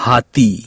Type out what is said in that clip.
हाथी।